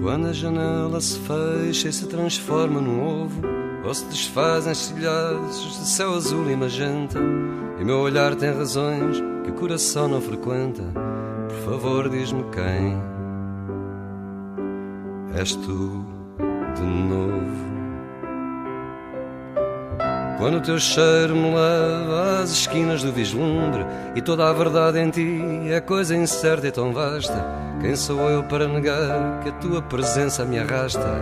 Quando a janela se fecha e se transforma num ovo, ou se desfazem estilhaços de céu azul e magenta, e meu olhar tem razões que o coração não frequenta, por favor diz-me quem és tu de novo. Quando o teu cheiro me leva às esquinas do vislumbre e toda a verdade em ti é coisa incerta e tão vasta, quem sou eu para negar que a tua presença me arrasta?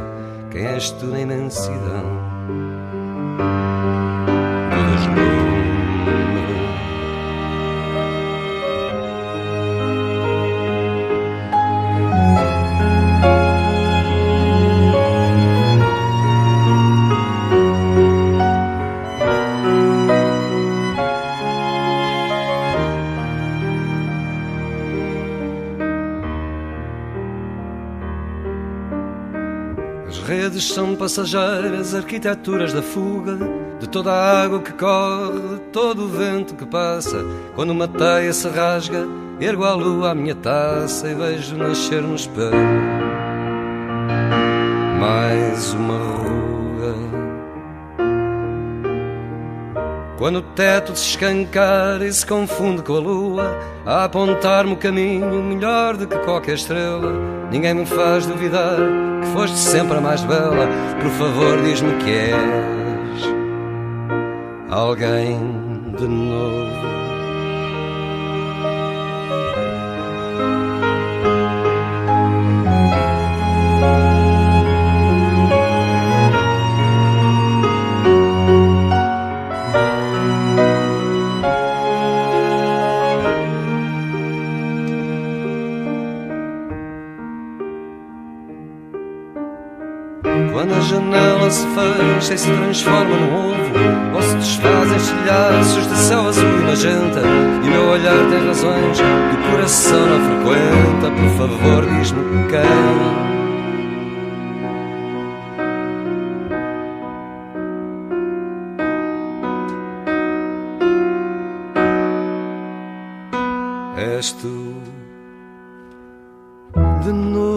Quem és tu na imensidão? As redes são passageiras, arquiteturas da fuga de toda a água que corre, de todo o vento que passa. Quando uma teia se rasga, ergo à lua a minha taça e vejo nascer no espelho mais uma ruga. Quando o teto se escancara e se confunde com a lua, a apontar-me o caminho melhor do que qualquer estrela, ninguém me faz duvidar que foste sempre a mais bela. Por favor, diz-me que és alguém de novo. quando a janela se fecha e se transforma num ovo, ou se desfazem estilhaços de céu azul e magenta, e o meu olhar tem razões que o coração não frequenta, por favor diz-me quem. És tu de novo.